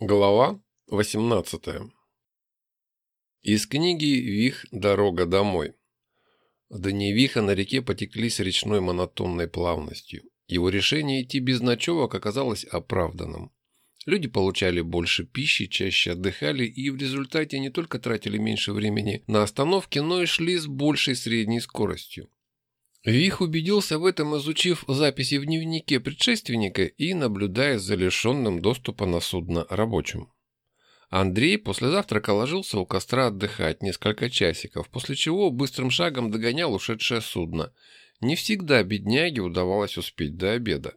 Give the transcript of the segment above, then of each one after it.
Глава 18 Из книги «Вих. Дорога домой». Дни Виха на реке потекли с речной монотонной плавностью. Его решение идти без ночевок оказалось оправданным. Люди получали больше пищи, чаще отдыхали и в результате не только тратили меньше времени на остановки, но и шли с большей средней скоростью. Вих убедился в этом, изучив записи в дневнике предшественника и наблюдая за лишенным доступа на судно рабочим. Андрей после завтрака ложился у костра отдыхать несколько часиков, после чего быстрым шагом догонял ушедшее судно. Не всегда бедняге удавалось успеть до обеда.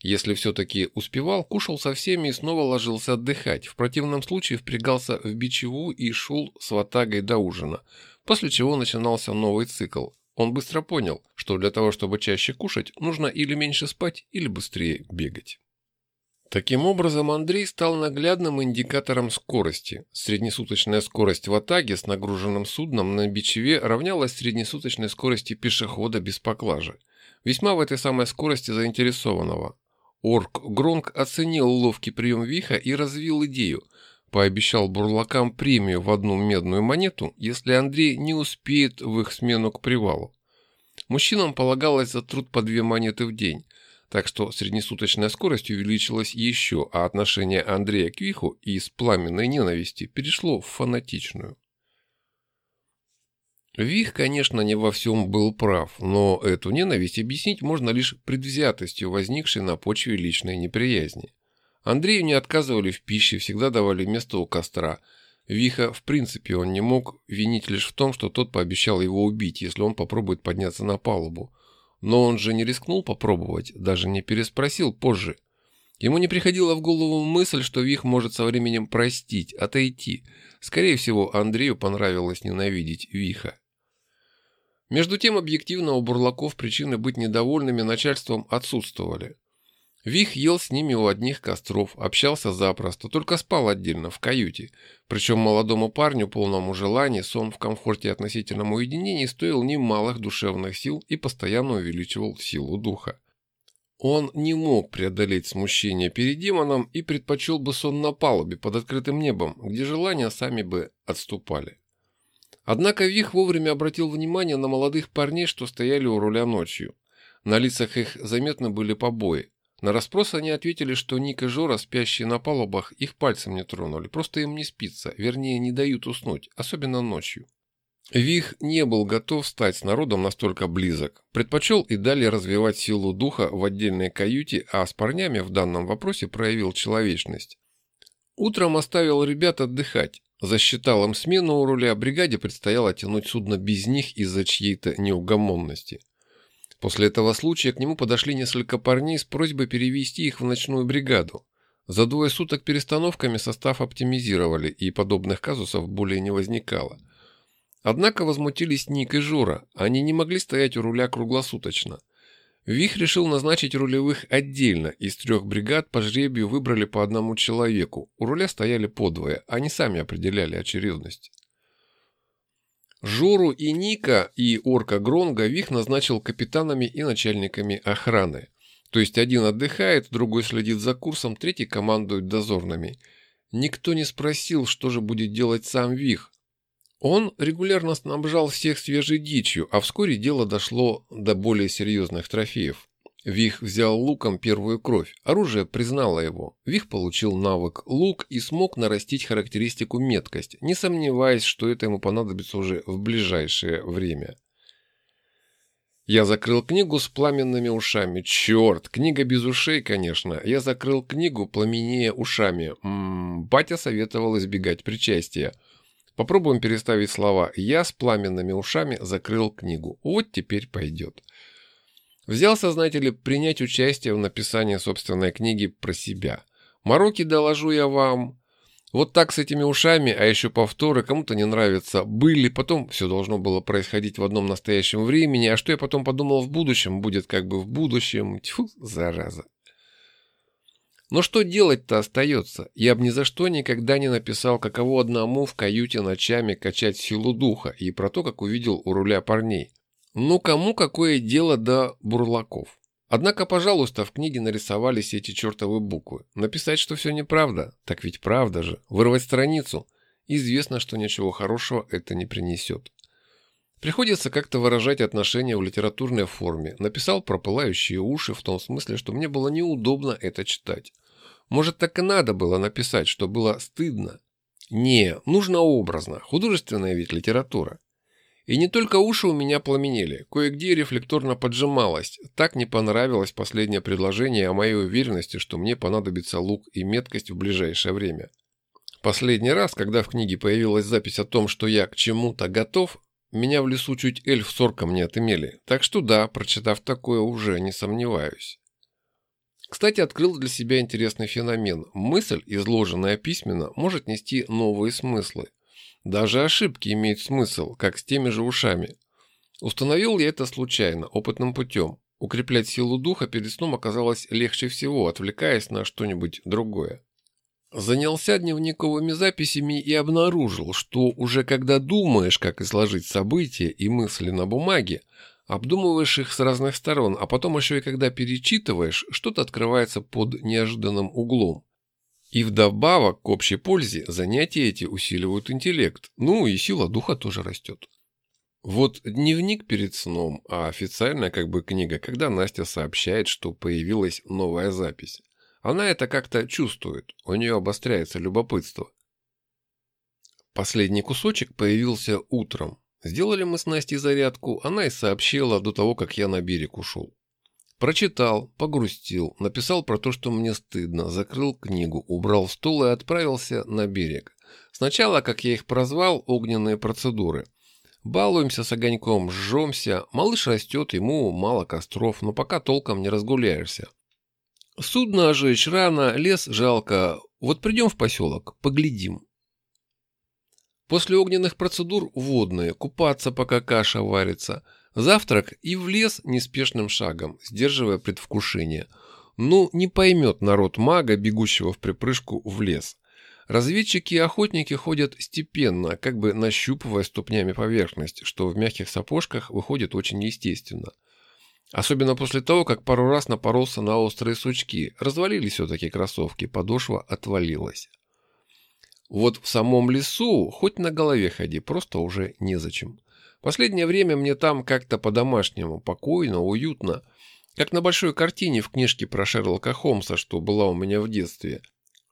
Если все-таки успевал, кушал со всеми и снова ложился отдыхать. В противном случае впрягался в бичеву и шел с ватагой до ужина, после чего начинался новый цикл – он быстро понял, что для того, чтобы чаще кушать, нужно или меньше спать, или быстрее бегать. Таким образом, Андрей стал наглядным индикатором скорости. Среднесуточная скорость в Атаге с нагруженным судном на Бичеве равнялась среднесуточной скорости пешехода без поклажи. Весьма в этой самой скорости заинтересованного. Орк Гронк оценил ловкий прием Виха и развил идею – пообещал бурлакам премию в одну медную монету, если Андрей не успеет в их смену к привалу. Мужчинам полагалось за труд по две монеты в день, так что среднесуточная скорость увеличилась еще, а отношение Андрея к Виху из пламенной ненависти перешло в фанатичную. Вих, конечно, не во всем был прав, но эту ненависть объяснить можно лишь предвзятостью, возникшей на почве личной неприязни. Андрею не отказывали в пище, всегда давали место у костра. Виха, в принципе, он не мог винить лишь в том, что тот пообещал его убить, если он попробует подняться на палубу. Но он же не рискнул попробовать, даже не переспросил позже. Ему не приходила в голову мысль, что Вих может со временем простить, отойти. Скорее всего, Андрею понравилось ненавидеть Виха. Между тем, объективно у бурлаков причины быть недовольными начальством отсутствовали. Вих ел с ними у одних костров, общался запросто, только спал отдельно, в каюте. Причем молодому парню, полному желания, сон в комфорте и относительном уединении стоил немалых душевных сил и постоянно увеличивал силу духа. Он не мог преодолеть смущение перед демоном и предпочел бы сон на палубе под открытым небом, где желания сами бы отступали. Однако Вих вовремя обратил внимание на молодых парней, что стояли у руля ночью. На лицах их заметны были побои. На расспрос они ответили, что Ник и Жора, спящие на палубах, их пальцем не тронули, просто им не спится, вернее, не дают уснуть, особенно ночью. Вих не был готов стать с народом настолько близок, предпочел и далее развивать силу духа в отдельной каюте, а с парнями в данном вопросе проявил человечность. Утром оставил ребят отдыхать, засчитал им смену у руля, бригаде предстояло тянуть судно без них из-за чьей-то неугомонности. После этого случая к нему подошли несколько парней с просьбой перевести их в ночную бригаду. За двое суток перестановками состав оптимизировали, и подобных казусов более не возникало. Однако возмутились Ник и Жора, они не могли стоять у руля круглосуточно. Вих решил назначить рулевых отдельно, из трех бригад по жребию выбрали по одному человеку, у руля стояли подвое, они сами определяли очередность. Жору и Ника и орка Гронга Вих назначил капитанами и начальниками охраны. То есть один отдыхает, другой следит за курсом, третий командует дозорными. Никто не спросил, что же будет делать сам Вих. Он регулярно снабжал всех свежей дичью, а вскоре дело дошло до более серьезных трофеев. Вих взял луком первую кровь. Оружие признало его. Вих получил навык лук и смог нарастить характеристику меткость, не сомневаясь, что это ему понадобится уже в ближайшее время. Я закрыл книгу с пламенными ушами. Черт, книга без ушей, конечно. Я закрыл книгу пламенея ушами. М -м, батя советовал избегать причастия. Попробуем переставить слова. Я с пламенными ушами закрыл книгу. Вот теперь пойдет. Взялся, знаете ли, принять участие в написании собственной книги про себя. Мороки доложу я вам. Вот так с этими ушами, а еще повторы, кому-то не нравится, были, потом все должно было происходить в одном настоящем времени, а что я потом подумал в будущем, будет как бы в будущем. Тьфу, зараза. Но что делать-то остается? Я бы ни за что никогда не написал, каково одному в каюте ночами качать силу духа, и про то, как увидел у руля парней. Ну, кому какое дело до бурлаков? Однако, пожалуйста, в книге нарисовались эти чертовы буквы. Написать, что все неправда, так ведь правда же. Вырвать страницу. Известно, что ничего хорошего это не принесет. Приходится как-то выражать отношения в литературной форме. Написал про пылающие уши в том смысле, что мне было неудобно это читать. Может, так и надо было написать, что было стыдно. Не, нужно образно. Художественная ведь литература. И не только уши у меня пламенели, кое-где рефлекторно поджималось. Так не понравилось последнее предложение о моей уверенности, что мне понадобится лук и меткость в ближайшее время. Последний раз, когда в книге появилась запись о том, что я к чему-то готов, меня в лесу чуть эльф с орком не отымели. Так что да, прочитав такое, уже не сомневаюсь. Кстати, открыл для себя интересный феномен. Мысль, изложенная письменно, может нести новые смыслы. Даже ошибки имеют смысл, как с теми же ушами. Установил я это случайно, опытным путем. Укреплять силу духа перед сном оказалось легче всего, отвлекаясь на что-нибудь другое. Занялся дневниковыми записями и обнаружил, что уже когда думаешь, как изложить события и мысли на бумаге, обдумываешь их с разных сторон, а потом еще и когда перечитываешь, что-то открывается под неожиданным углом. И вдобавок к общей пользе занятия эти усиливают интеллект, ну и сила духа тоже растет. Вот дневник перед сном, а официальная как бы книга, когда Настя сообщает, что появилась новая запись. Она это как-то чувствует, у нее обостряется любопытство. Последний кусочек появился утром. Сделали мы с Настей зарядку, она и сообщила до того, как я на берег ушел. Прочитал, погрустил, написал про то, что мне стыдно, закрыл книгу, убрал стол и отправился на берег. Сначала, как я их прозвал, огненные процедуры. Балуемся с огоньком, жжемся, малыш растет, ему мало костров, но пока толком не разгуляешься. Судно ожечь рано, лес жалко, вот придем в поселок, поглядим. После огненных процедур водные, купаться, пока каша варится – Завтрак и в лес неспешным шагом, сдерживая предвкушение. Ну, не поймет народ мага, бегущего в припрыжку в лес. Разведчики и охотники ходят степенно, как бы нащупывая ступнями поверхность, что в мягких сапожках выходит очень естественно. Особенно после того, как пару раз напоролся на острые сучки. Развалились все-таки кроссовки, подошва отвалилась. Вот в самом лесу хоть на голове ходи, просто уже незачем. Последнее время мне там как-то по-домашнему, покойно, уютно, как на большой картине в книжке про Шерлока Холмса, что была у меня в детстве.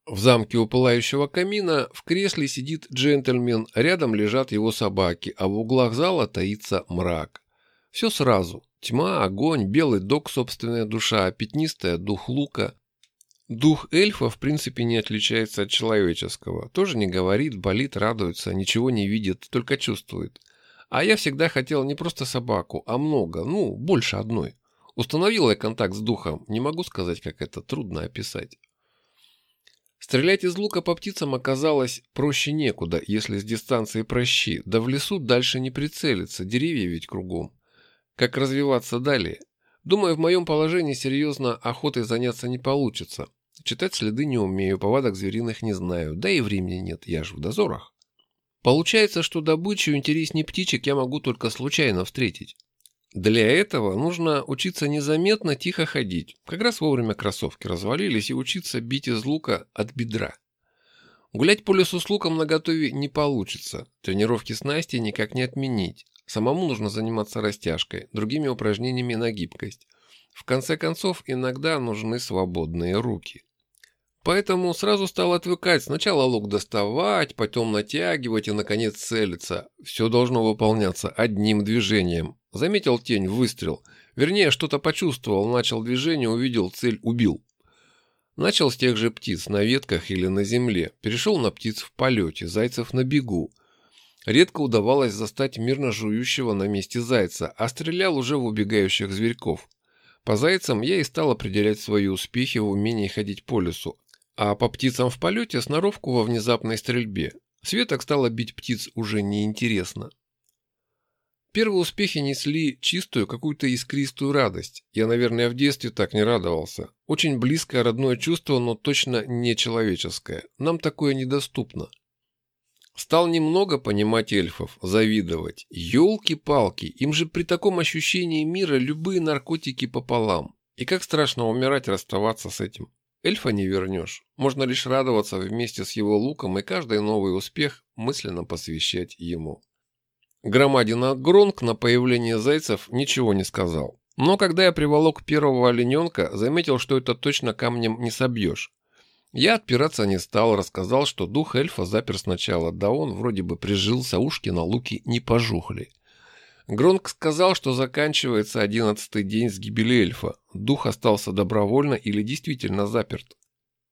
В замке у пылающего камина в кресле сидит джентльмен, рядом лежат его собаки, а в углах зала таится мрак. Все сразу. Тьма, огонь, белый док, собственная душа, пятнистая дух лука. Дух эльфа в принципе не отличается от человеческого. Тоже не говорит, болит, радуется, ничего не видит, только чувствует. А я всегда хотел не просто собаку, а много, ну, больше одной. Установил я контакт с духом, не могу сказать, как это, трудно описать. Стрелять из лука по птицам оказалось проще некуда, если с дистанции прощи, да в лесу дальше не прицелиться, деревья ведь кругом. Как развиваться далее? Думаю, в моем положении серьезно охотой заняться не получится. Читать следы не умею, повадок звериных не знаю, да и времени нет, я же в дозорах. Получается, что добычу интереснее птичек я могу только случайно встретить. Для этого нужно учиться незаметно тихо ходить. Как раз вовремя кроссовки развалились и учиться бить из лука от бедра. Гулять по лесу с луком наготове не получится. Тренировки с Настей никак не отменить. Самому нужно заниматься растяжкой, другими упражнениями на гибкость. В конце концов, иногда нужны свободные руки. Поэтому сразу стал отвыкать. Сначала лук доставать, потом натягивать и, наконец, целиться. Все должно выполняться одним движением. Заметил тень, выстрел. Вернее, что-то почувствовал, начал движение, увидел цель, убил. Начал с тех же птиц на ветках или на земле. Перешел на птиц в полете, зайцев на бегу. Редко удавалось застать мирно жующего на месте зайца, а стрелял уже в убегающих зверьков. По зайцам я и стал определять свои успехи в умении ходить по лесу, а по птицам в полете сноровку во внезапной стрельбе. Светок стало бить птиц уже неинтересно. Первые успехи несли чистую, какую-то искристую радость. Я, наверное, в детстве так не радовался. Очень близкое родное чувство, но точно не человеческое. Нам такое недоступно. Стал немного понимать эльфов, завидовать. Ёлки-палки, им же при таком ощущении мира любые наркотики пополам. И как страшно умирать расставаться с этим. Эльфа не вернешь. Можно лишь радоваться вместе с его луком и каждый новый успех мысленно посвящать ему. Громадина Гронк на появление зайцев ничего не сказал. Но когда я приволок первого олененка, заметил, что это точно камнем не собьешь. Я отпираться не стал, рассказал, что дух эльфа запер сначала, да он вроде бы прижился, ушки на луки не пожухли. Гронк сказал, что заканчивается одиннадцатый день с гибели эльфа. Дух остался добровольно или действительно заперт.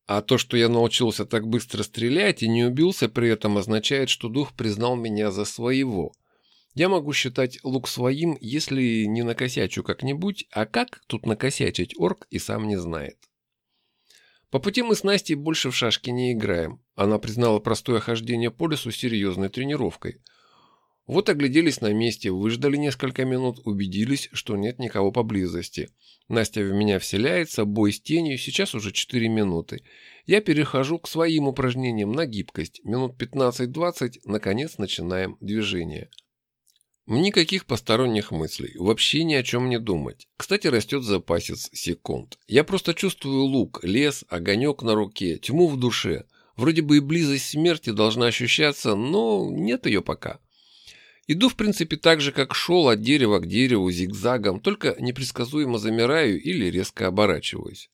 А то, что я научился так быстро стрелять и не убился при этом, означает, что дух признал меня за своего. Я могу считать лук своим, если не накосячу как-нибудь, а как тут накосячить орк и сам не знает. По пути мы с Настей больше в шашки не играем. Она признала простое хождение по лесу серьезной тренировкой – вот огляделись на месте, выждали несколько минут, убедились, что нет никого поблизости. Настя в меня вселяется, бой с тенью, сейчас уже 4 минуты. Я перехожу к своим упражнениям на гибкость. Минут 15-20, наконец начинаем движение. Никаких посторонних мыслей, вообще ни о чем не думать. Кстати, растет запасец секунд. Я просто чувствую лук, лес, огонек на руке, тьму в душе. Вроде бы и близость смерти должна ощущаться, но нет ее пока. Иду, в принципе, так же, как шел от дерева к дереву зигзагом, только непредсказуемо замираю или резко оборачиваюсь.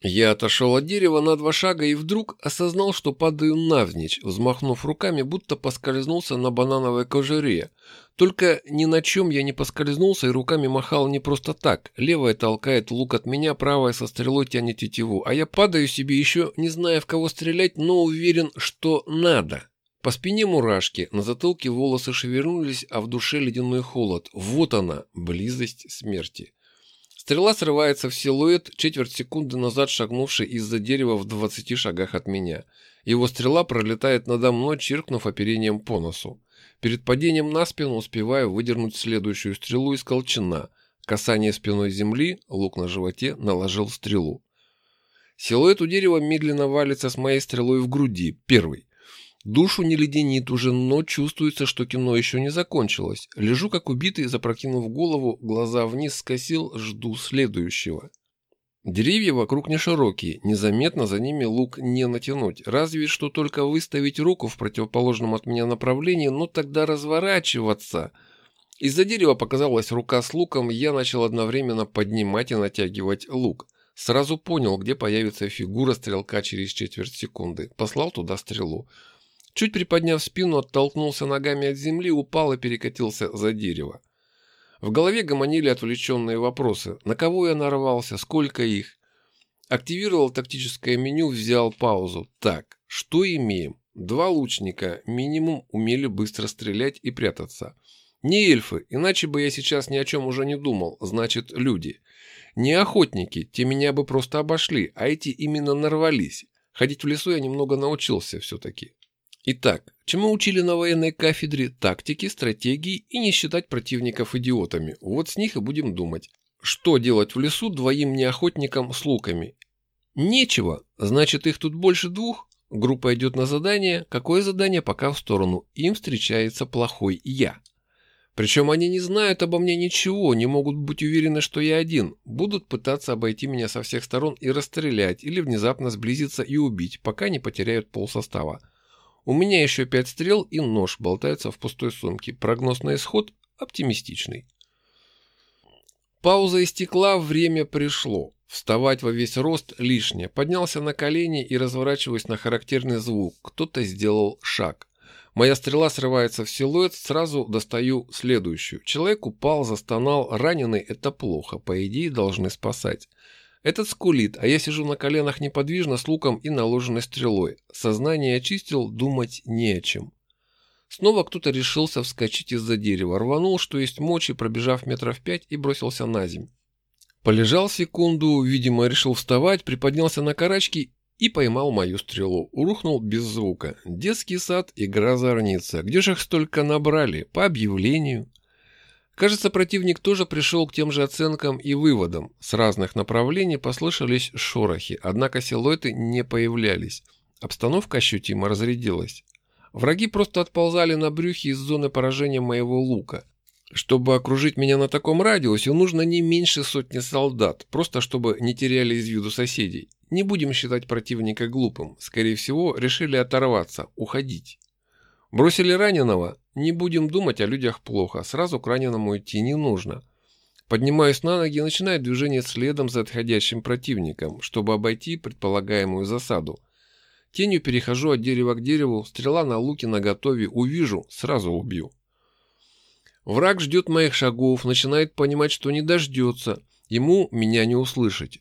Я отошел от дерева на два шага и вдруг осознал, что падаю навзничь, взмахнув руками, будто поскользнулся на банановой кожуре. Только ни на чем я не поскользнулся и руками махал не просто так. Левая толкает лук от меня, правая со стрелой тянет тетиву, а я падаю себе еще, не зная в кого стрелять, но уверен, что надо. По спине мурашки, на затылке волосы шевернулись, а в душе ледяной холод. Вот она, близость смерти. Стрела срывается в силуэт, четверть секунды назад шагнувший из-за дерева в двадцати шагах от меня. Его стрела пролетает надо мной, чиркнув оперением по носу. Перед падением на спину успеваю выдернуть следующую стрелу из колчана. Касание спиной земли, лук на животе, наложил стрелу. Силуэт у дерева медленно валится с моей стрелой в груди. Первый. Душу не леденит уже, но чувствуется, что кино еще не закончилось. Лежу как убитый, запрокинув голову, глаза вниз скосил, жду следующего. Деревья вокруг не широкие, незаметно за ними лук не натянуть, разве что только выставить руку в противоположном от меня направлении, но тогда разворачиваться. Из-за дерева показалась рука с луком, я начал одновременно поднимать и натягивать лук. Сразу понял, где появится фигура стрелка через четверть секунды. Послал туда стрелу. Чуть приподняв спину, оттолкнулся ногами от земли, упал и перекатился за дерево. В голове гомонили отвлеченные вопросы. На кого я нарвался? Сколько их? Активировал тактическое меню, взял паузу. Так, что имеем? Два лучника, минимум, умели быстро стрелять и прятаться. Не эльфы, иначе бы я сейчас ни о чем уже не думал, значит, люди. Не охотники, те меня бы просто обошли, а эти именно нарвались. Ходить в лесу я немного научился все-таки. Итак, чему учили на военной кафедре тактики, стратегии и не считать противников идиотами. Вот с них и будем думать. Что делать в лесу двоим неохотникам с луками? Нечего, значит их тут больше двух. Группа идет на задание. Какое задание? Пока в сторону. Им встречается плохой я. Причем они не знают обо мне ничего, не могут быть уверены, что я один. Будут пытаться обойти меня со всех сторон и расстрелять, или внезапно сблизиться и убить, пока не потеряют полсостава. У меня еще пять стрел и нож болтаются в пустой сумке. Прогноз на исход оптимистичный. Пауза истекла, время пришло. Вставать во весь рост лишнее. Поднялся на колени и, разворачиваясь на характерный звук, кто-то сделал шаг. Моя стрела срывается в силуэт, сразу достаю следующую. Человек упал, застонал, раненый – это плохо, по идее должны спасать. Этот скулит, а я сижу на коленах неподвижно с луком и наложенной стрелой. Сознание очистил, думать не о чем. Снова кто-то решился вскочить из-за дерева, рванул, что есть мочи, пробежав метров пять и бросился на земь. Полежал секунду, видимо, решил вставать, приподнялся на карачки и поймал мою стрелу. Урухнул без звука. Детский сад, игра зорница. Где же их столько набрали? По объявлению. Кажется, противник тоже пришел к тем же оценкам и выводам. С разных направлений послышались шорохи, однако силуэты не появлялись. Обстановка ощутимо разрядилась. Враги просто отползали на брюхе из зоны поражения моего лука. Чтобы окружить меня на таком радиусе, нужно не меньше сотни солдат, просто чтобы не теряли из виду соседей. Не будем считать противника глупым. Скорее всего, решили оторваться, уходить. Бросили раненого? Не будем думать о людях плохо. Сразу к раненому идти не нужно. Поднимаюсь на ноги и начинаю движение следом за отходящим противником, чтобы обойти предполагаемую засаду. Тенью перехожу от дерева к дереву, стрела на луке наготове, увижу, сразу убью. Враг ждет моих шагов, начинает понимать, что не дождется. Ему меня не услышать.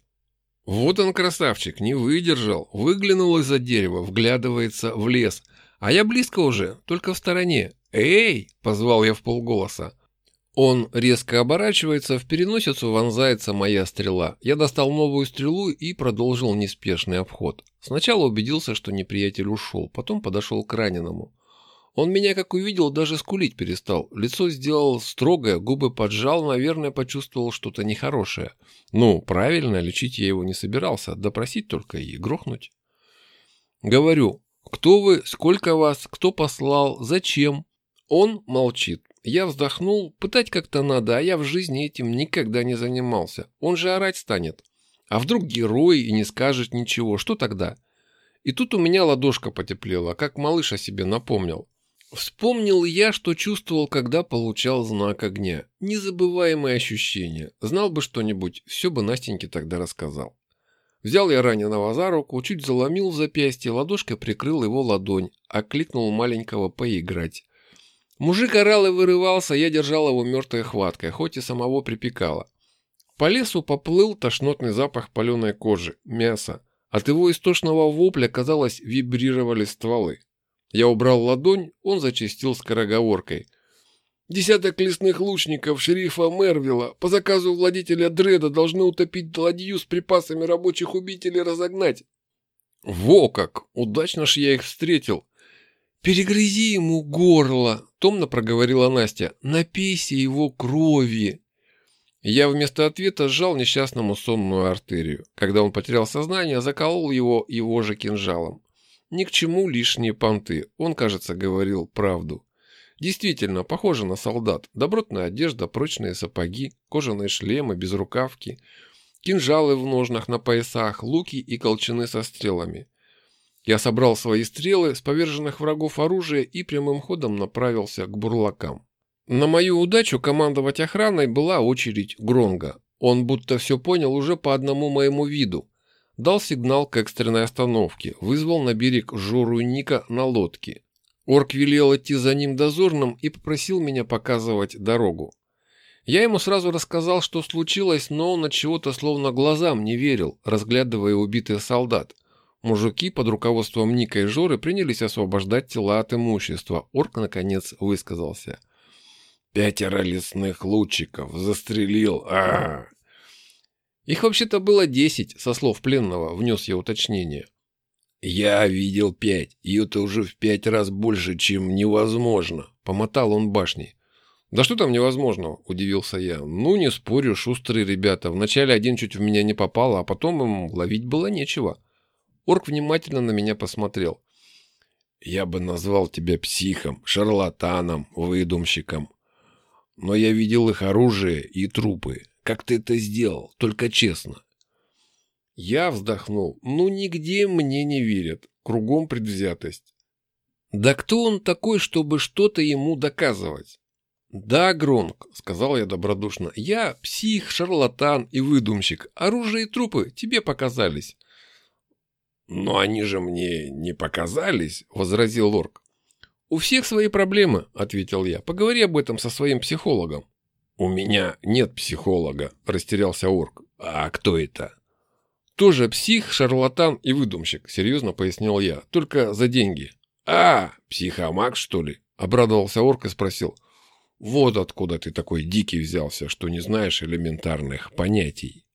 Вот он, красавчик, не выдержал, выглянул из-за дерева, вглядывается в лес. А я близко уже, только в стороне. «Эй!» – позвал я в полголоса. Он резко оборачивается, в переносицу вонзается моя стрела. Я достал новую стрелу и продолжил неспешный обход. Сначала убедился, что неприятель ушел, потом подошел к раненому. Он меня, как увидел, даже скулить перестал. Лицо сделал строгое, губы поджал, наверное, почувствовал что-то нехорошее. Ну, правильно, лечить я его не собирался, допросить только и грохнуть. Говорю, кто вы, сколько вас, кто послал, зачем? Он молчит. Я вздохнул, пытать как-то надо, а я в жизни этим никогда не занимался. Он же орать станет. А вдруг герой и не скажет ничего, что тогда? И тут у меня ладошка потеплела, как малыш о себе напомнил. Вспомнил я, что чувствовал, когда получал знак огня. Незабываемое ощущение. Знал бы что-нибудь, все бы Настеньке тогда рассказал. Взял я раненого за руку, чуть заломил запястье, ладошкой прикрыл его ладонь, окликнул маленького поиграть. Мужик орал и вырывался, я держал его мертвой хваткой, хоть и самого припекало. По лесу поплыл тошнотный запах паленой кожи, мяса. От его истошного вопля, казалось, вибрировали стволы. Я убрал ладонь, он зачастил скороговоркой. Десяток лесных лучников шерифа Мервилла по заказу владетеля Дреда должны утопить ладью с припасами рабочих убить разогнать. Во как! Удачно ж я их встретил. Перегрызи ему горло, томно проговорила Настя. Напейся его крови. Я вместо ответа сжал несчастному сонную артерию. Когда он потерял сознание, заколол его его же кинжалом. Ни к чему лишние понты, он, кажется, говорил правду. Действительно, похоже на солдат. Добротная одежда, прочные сапоги, кожаные шлемы, безрукавки, кинжалы в ножнах на поясах, луки и колчаны со стрелами. Я собрал свои стрелы с поверженных врагов оружия и прямым ходом направился к бурлакам. На мою удачу командовать охраной была очередь Гронга. Он будто все понял уже по одному моему виду. Дал сигнал к экстренной остановке, вызвал на берег Жору и Ника на лодке. Орк велел идти за ним дозорным и попросил меня показывать дорогу. Я ему сразу рассказал, что случилось, но он от чего-то словно глазам не верил, разглядывая убитых солдат. Мужики под руководством Ника и Жоры принялись освобождать тела от имущества. Орк, наконец, высказался. «Пятеро лесных лучиков застрелил. а, -а, -а их вообще-то было десять, со слов пленного, внес я уточнение. «Я видел пять, и это уже в пять раз больше, чем невозможно», — помотал он башней. «Да что там невозможного?» – удивился я. «Ну, не спорю, шустрые ребята. Вначале один чуть в меня не попал, а потом им ловить было нечего». Орк внимательно на меня посмотрел. «Я бы назвал тебя психом, шарлатаном, выдумщиком. Но я видел их оружие и трупы. Как ты это сделал? Только честно. Я вздохнул. Ну, нигде мне не верят. Кругом предвзятость. Да кто он такой, чтобы что-то ему доказывать? Да, Гронк, сказал я добродушно. Я псих, шарлатан и выдумщик. Оружие и трупы тебе показались. Но они же мне не показались, возразил Лорк. У всех свои проблемы, ответил я. Поговори об этом со своим психологом. «У меня нет психолога», – растерялся орк. «А кто это?» «Тоже псих, шарлатан и выдумщик», – серьезно пояснил я. «Только за деньги». «А, психомаг, что ли?» – обрадовался орк и спросил. «Вот откуда ты такой дикий взялся, что не знаешь элементарных понятий».